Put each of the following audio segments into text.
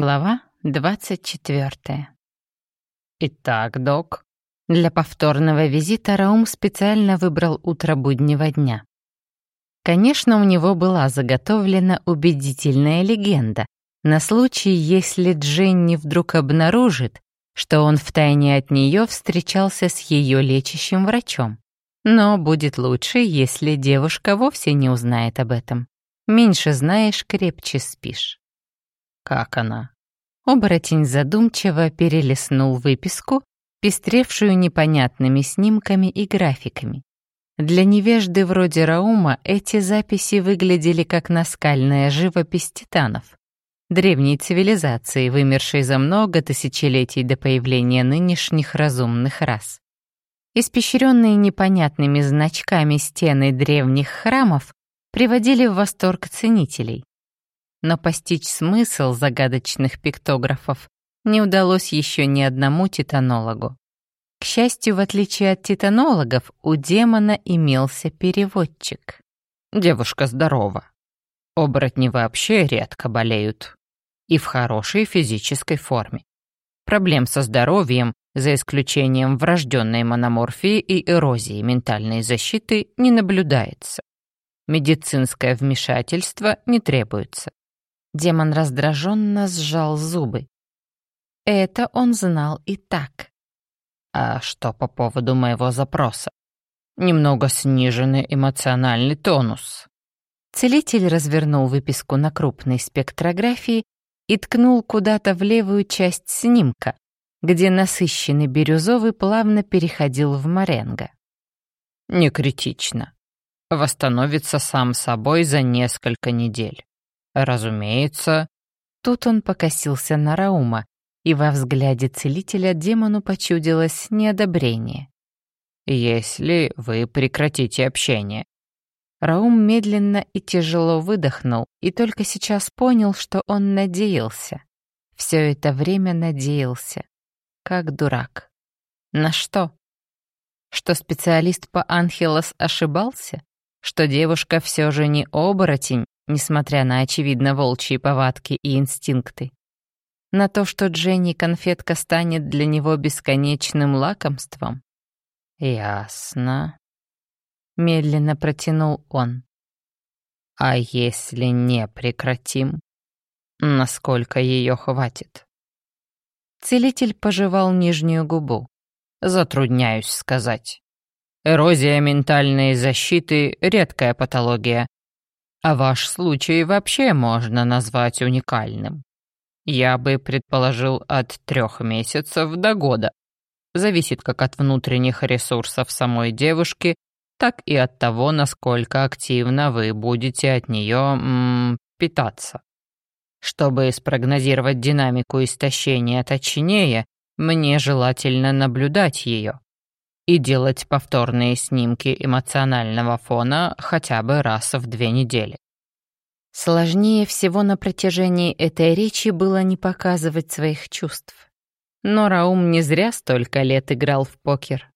Глава 24. «Итак, док?» Для повторного визита Раум специально выбрал утро буднего дня. Конечно, у него была заготовлена убедительная легенда на случай, если Дженни вдруг обнаружит, что он втайне от нее встречался с ее лечащим врачом. Но будет лучше, если девушка вовсе не узнает об этом. Меньше знаешь, крепче спишь. Как она? Оборотень задумчиво перелистнул выписку, пестревшую непонятными снимками и графиками. Для невежды вроде Раума эти записи выглядели как наскальная живопись титанов, древней цивилизации, вымершей за много тысячелетий до появления нынешних разумных рас. Испещренные непонятными значками стены древних храмов приводили в восторг ценителей. Но постичь смысл загадочных пиктографов не удалось еще ни одному титанологу. К счастью, в отличие от титанологов, у демона имелся переводчик. «Девушка здорова. Оборотни вообще редко болеют. И в хорошей физической форме. Проблем со здоровьем, за исключением врожденной мономорфии и эрозии ментальной защиты, не наблюдается. Медицинское вмешательство не требуется. Демон раздраженно сжал зубы. Это он знал и так. А что по поводу моего запроса? Немного сниженный эмоциональный тонус. Целитель развернул выписку на крупной спектрографии и ткнул куда-то в левую часть снимка, где насыщенный бирюзовый плавно переходил в моренго. Не критично восстановится сам собой за несколько недель. Разумеется, тут он покосился на Раума, и во взгляде целителя демону почудилось неодобрение. «Если вы прекратите общение». Раум медленно и тяжело выдохнул и только сейчас понял, что он надеялся. Все это время надеялся. Как дурак. На что? Что специалист по Анхелос ошибался? что девушка все же не оборотень, несмотря на очевидно волчьи повадки и инстинкты. На то, что Дженни конфетка станет для него бесконечным лакомством? Ясно. Медленно протянул он. А если не прекратим? Насколько ее хватит? Целитель пожевал нижнюю губу. Затрудняюсь сказать. Эрозия ментальной защиты — редкая патология. А ваш случай вообще можно назвать уникальным. Я бы предположил от трех месяцев до года. Зависит как от внутренних ресурсов самой девушки, так и от того, насколько активно вы будете от нее питаться. Чтобы спрогнозировать динамику истощения точнее, мне желательно наблюдать ее и делать повторные снимки эмоционального фона хотя бы раз в две недели. Сложнее всего на протяжении этой речи было не показывать своих чувств. Но Раум не зря столько лет играл в покер.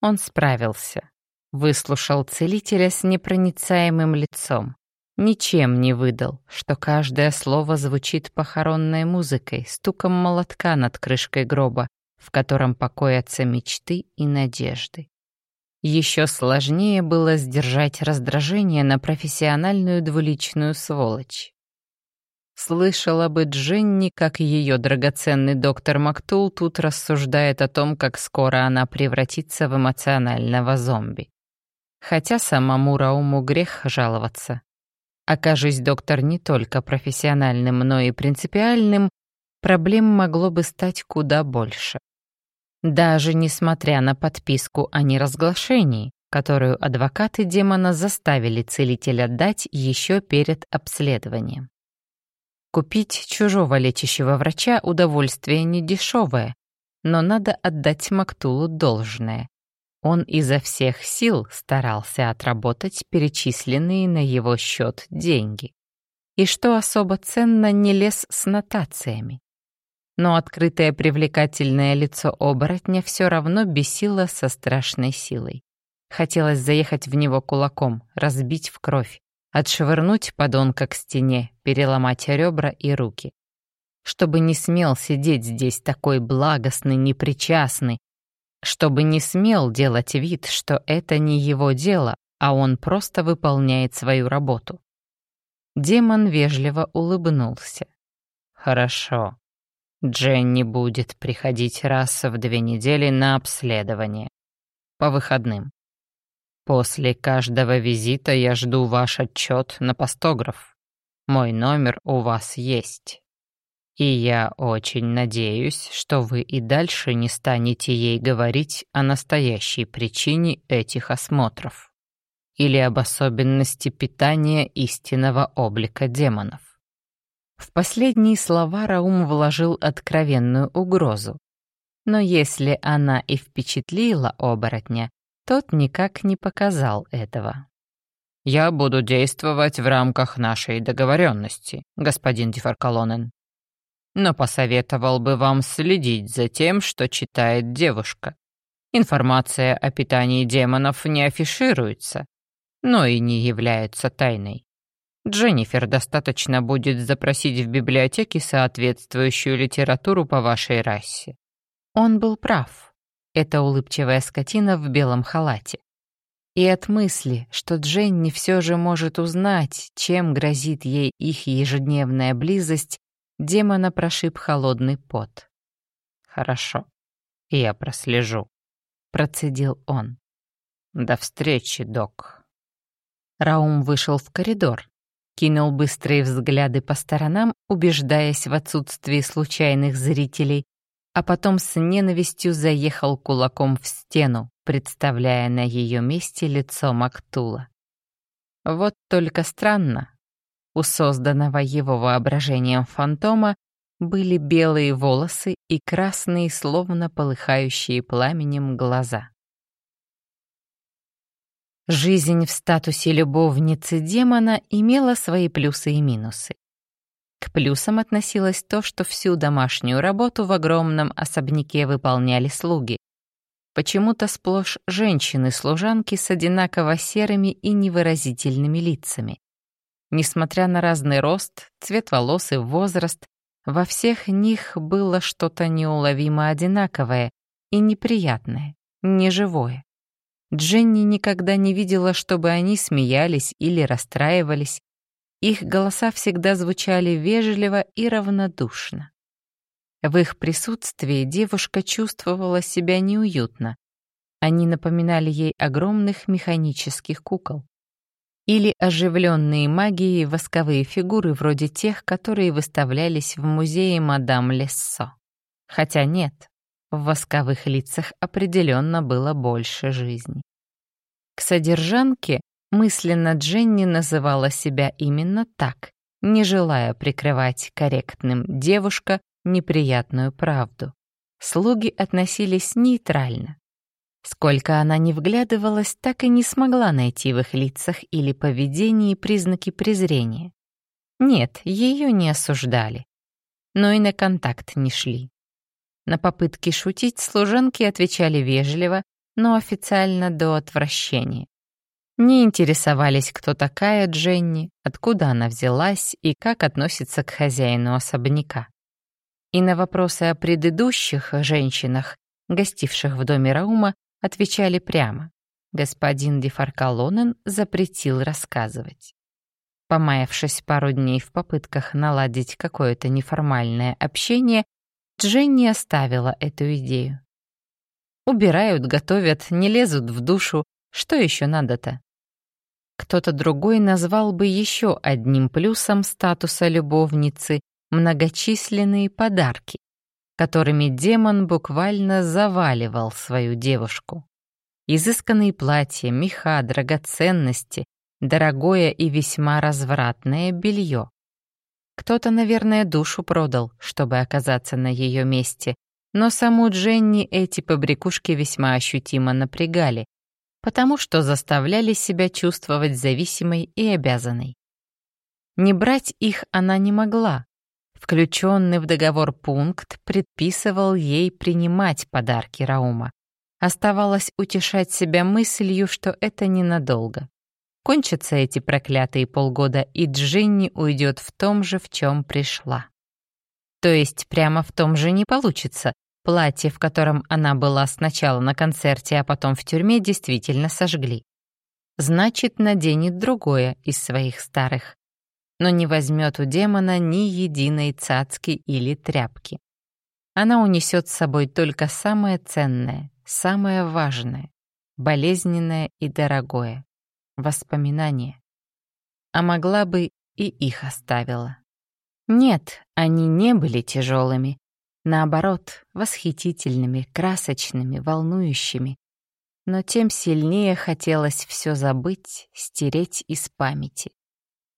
Он справился. Выслушал целителя с непроницаемым лицом. Ничем не выдал, что каждое слово звучит похоронной музыкой, стуком молотка над крышкой гроба, в котором покоятся мечты и надежды. Еще сложнее было сдержать раздражение на профессиональную двуличную сволочь. Слышала бы Дженни, как ее драгоценный доктор Мактул тут рассуждает о том, как скоро она превратится в эмоционального зомби. Хотя самому Рауму грех жаловаться. Окажись доктор не только профессиональным, но и принципиальным, проблем могло бы стать куда больше. Даже несмотря на подписку о неразглашении, которую адвокаты демона заставили целителя дать еще перед обследованием. Купить чужого лечащего врача удовольствие недешевое, но надо отдать Мактулу должное. Он изо всех сил старался отработать перечисленные на его счет деньги. И что особо ценно, не лез с нотациями но открытое привлекательное лицо оборотня все равно бесило со страшной силой. Хотелось заехать в него кулаком, разбить в кровь, отшвырнуть подонка к стене, переломать ребра и руки. чтобы не смел сидеть здесь такой благостный, непричастный, чтобы не смел делать вид, что это не его дело, а он просто выполняет свою работу. Демон вежливо улыбнулся. «Хорошо. Дженни будет приходить раз в две недели на обследование. По выходным. После каждого визита я жду ваш отчет на постограф. Мой номер у вас есть. И я очень надеюсь, что вы и дальше не станете ей говорить о настоящей причине этих осмотров или об особенности питания истинного облика демонов. В последние слова Раум вложил откровенную угрозу. Но если она и впечатлила оборотня, тот никак не показал этого. «Я буду действовать в рамках нашей договоренности, господин Дефаркалонен. Но посоветовал бы вам следить за тем, что читает девушка. Информация о питании демонов не афишируется, но и не является тайной. Дженнифер достаточно будет запросить в библиотеке соответствующую литературу по вашей расе. Он был прав. Это улыбчивая скотина в белом халате. И от мысли, что Дженни все же может узнать, чем грозит ей их ежедневная близость, демона прошиб холодный пот. «Хорошо, я прослежу», — процедил он. «До встречи, док». Раум вышел в коридор, кинул быстрые взгляды по сторонам, убеждаясь в отсутствии случайных зрителей, а потом с ненавистью заехал кулаком в стену, представляя на ее месте лицо Мактула. Вот только странно. У созданного его воображением фантома были белые волосы и красные, словно полыхающие пламенем глаза. Жизнь в статусе любовницы демона имела свои плюсы и минусы. К плюсам относилось то, что всю домашнюю работу в огромном особняке выполняли слуги. Почему-то сплошь женщины-служанки с одинаково серыми и невыразительными лицами. Несмотря на разный рост, цвет волос и возраст, во всех них было что-то неуловимо одинаковое и неприятное, неживое. Дженни никогда не видела, чтобы они смеялись или расстраивались. Их голоса всегда звучали вежливо и равнодушно. В их присутствии девушка чувствовала себя неуютно. Они напоминали ей огромных механических кукол. Или оживленные магией восковые фигуры вроде тех, которые выставлялись в музее мадам Лессо. Хотя нет, в восковых лицах определенно было больше жизни. К содержанке мысленно Дженни называла себя именно так, не желая прикрывать корректным девушка неприятную правду. Слуги относились нейтрально. Сколько она не вглядывалась, так и не смогла найти в их лицах или поведении признаки презрения. Нет, ее не осуждали, но и на контакт не шли. На попытки шутить служанки отвечали вежливо, но официально до отвращения. Не интересовались, кто такая Дженни, откуда она взялась и как относится к хозяину особняка. И на вопросы о предыдущих женщинах, гостивших в доме Раума, отвечали прямо. Господин Дефаркалонен запретил рассказывать. Помаявшись пару дней в попытках наладить какое-то неформальное общение, Дженни оставила эту идею. Убирают, готовят, не лезут в душу. Что еще надо-то? Кто-то другой назвал бы еще одним плюсом статуса любовницы многочисленные подарки, которыми демон буквально заваливал свою девушку. Изысканные платья, меха, драгоценности, дорогое и весьма развратное белье. Кто-то, наверное, душу продал, чтобы оказаться на ее месте, но саму Дженни эти побрякушки весьма ощутимо напрягали, потому что заставляли себя чувствовать зависимой и обязанной. Не брать их она не могла. Включенный в договор пункт предписывал ей принимать подарки Раума. Оставалось утешать себя мыслью, что это ненадолго. Кончатся эти проклятые полгода, и Дженни уйдет в том же, в чем пришла. То есть прямо в том же не получится. Платье, в котором она была сначала на концерте, а потом в тюрьме, действительно сожгли. Значит, наденет другое из своих старых. Но не возьмет у демона ни единой цацки или тряпки. Она унесет с собой только самое ценное, самое важное, болезненное и дорогое — воспоминания. А могла бы и их оставила. Нет, они не были тяжелыми, наоборот, восхитительными, красочными, волнующими. Но тем сильнее хотелось все забыть, стереть из памяти.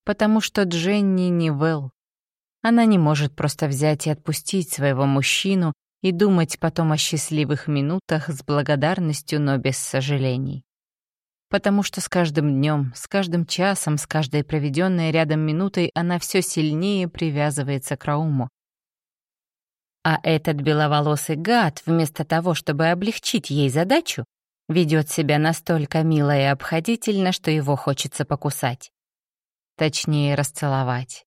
Потому что Дженни не Вэл, она не может просто взять и отпустить своего мужчину и думать потом о счастливых минутах с благодарностью, но без сожалений. Потому что с каждым днем, с каждым часом, с каждой проведенной рядом минутой она все сильнее привязывается к Рауму. А этот беловолосый гад, вместо того, чтобы облегчить ей задачу, ведет себя настолько мило и обходительно, что его хочется покусать. Точнее, расцеловать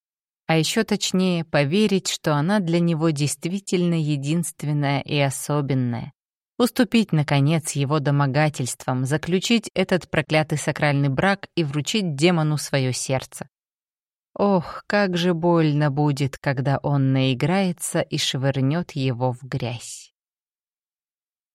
а еще точнее поверить, что она для него действительно единственная и особенная. Уступить, наконец, его домогательствам, заключить этот проклятый сакральный брак и вручить демону свое сердце. Ох, как же больно будет, когда он наиграется и швырнет его в грязь.